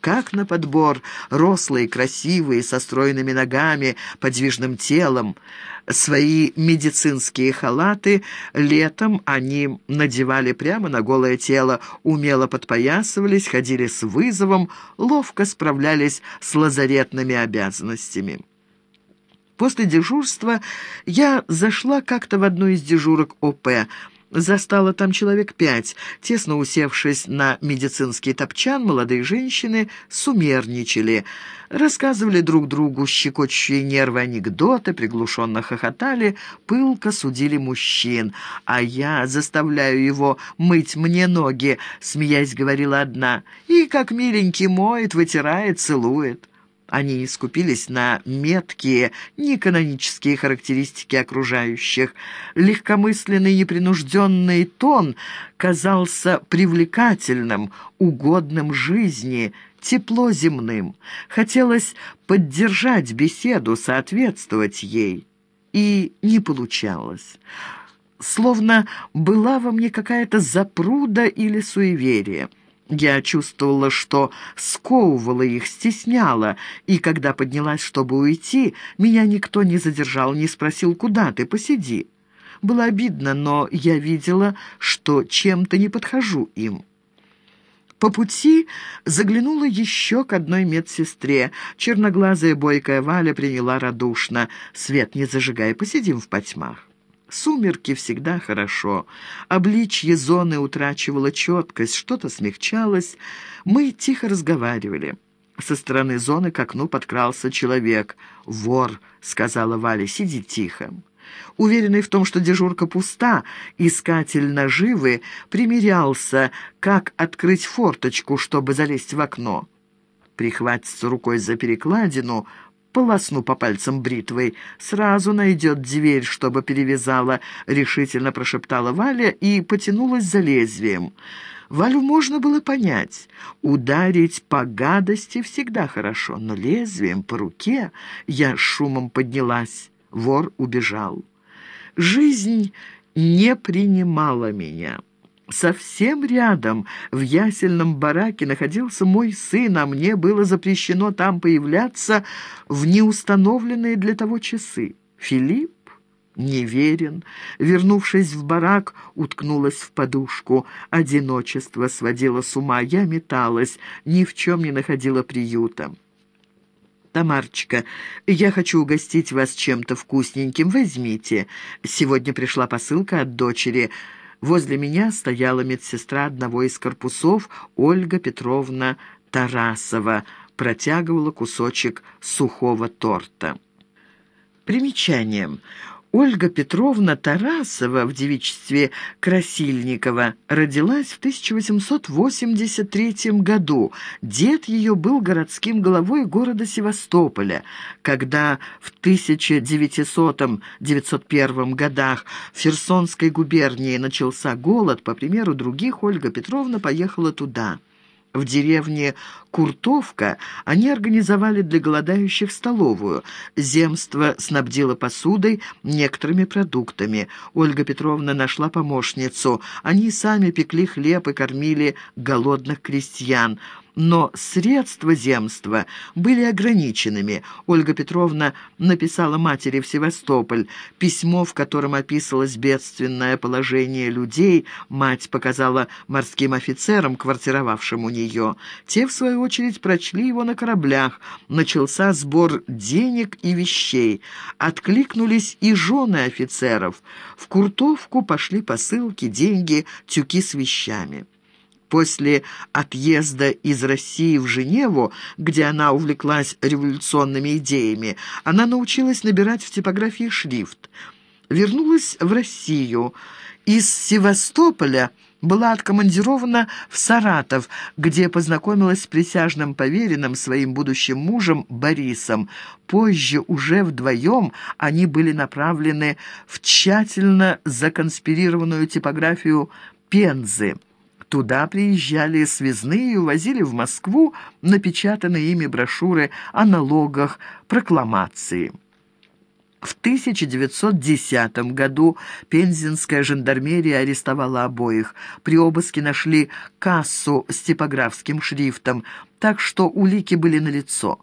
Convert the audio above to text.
как на подбор, рослые, красивые, со стройными ногами, подвижным телом. Свои медицинские халаты летом они надевали прямо на голое тело, умело подпоясывались, ходили с вызовом, ловко справлялись с лазаретными обязанностями. После дежурства я зашла как-то в одну из дежурок ОП – Застала там человек пять. Тесно усевшись на медицинский топчан, молодые женщины сумерничали. Рассказывали друг другу щекочущие нервы анекдоты, приглушенно хохотали, пылко судили мужчин. А я заставляю его мыть мне ноги, смеясь говорила одна. И как миленький моет, вытирает, целует. Они не скупились на меткие, неканонические характеристики окружающих. Легкомысленный непринужденный тон казался привлекательным, угодным жизни, тепло земным. Хотелось поддержать беседу, соответствовать ей. И не получалось. Словно была во мне какая-то запруда или суеверие. Я чувствовала, что сковывала их, стесняла, и когда поднялась, чтобы уйти, меня никто не задержал, не спросил, куда ты, посиди. Было обидно, но я видела, что чем-то не подхожу им. По пути заглянула еще к одной медсестре. Черноглазая бойкая Валя приняла радушно. «Свет не зажигай, посидим в потьмах». Сумерки всегда хорошо. Обличье зоны утрачивало четкость, что-то смягчалось. Мы тихо разговаривали. Со стороны зоны к окну подкрался человек. «Вор», — сказала Валя, — «сиди тихо». Уверенный в том, что дежурка пуста, искатель наживы примерялся, как открыть форточку, чтобы залезть в окно. Прихватится рукой за перекладину, полосну по пальцам бритвой. Сразу найдет дверь, чтобы перевязала», — решительно прошептала Валя и потянулась за лезвием. Валю можно было понять. Ударить по гадости всегда хорошо, но лезвием по руке я шумом поднялась. Вор убежал. Жизнь не принимала меня. Совсем рядом, в ясельном бараке, находился мой сын, а мне было запрещено там появляться в неустановленные для того часы. Филипп неверен. Вернувшись в барак, уткнулась в подушку. Одиночество сводило с ума. Я металась, ни в чем не находила приюта. «Тамарочка, я хочу угостить вас чем-то вкусненьким. Возьмите. Сегодня пришла посылка от дочери». Возле меня стояла медсестра одного из корпусов Ольга Петровна Тарасова, протягивала кусочек сухого торта. Примечанием. Ольга Петровна Тарасова в девичестве Красильникова родилась в 1883 году. Дед ее был городским головой города Севастополя. Когда в 1900-901 годах в Херсонской губернии начался голод, по примеру других, Ольга Петровна поехала туда. В деревне Куртовка они организовали для голодающих столовую. Земство снабдило посудой, некоторыми продуктами. Ольга Петровна нашла помощницу. Они сами пекли хлеб и кормили голодных крестьян но средства земства были ограниченными. Ольга Петровна написала матери в Севастополь письмо, в котором описывалось бедственное положение людей. Мать показала морским офицерам, квартировавшим у нее. Те, в свою очередь, прочли его на кораблях. Начался сбор денег и вещей. Откликнулись и жены офицеров. В Куртовку пошли посылки, деньги, тюки с вещами. После отъезда из России в Женеву, где она увлеклась революционными идеями, она научилась набирать в типографии шрифт. Вернулась в Россию. Из Севастополя была откомандирована в Саратов, где познакомилась с присяжным поверенным своим будущим мужем Борисом. Позже уже вдвоем они были направлены в тщательно законспирированную типографию Пензы. Туда приезжали связные и увозили в Москву напечатанные ими брошюры о налогах, прокламации. В 1910 году пензенская жандармерия арестовала обоих. При обыске нашли кассу с типографским шрифтом, так что улики были налицо.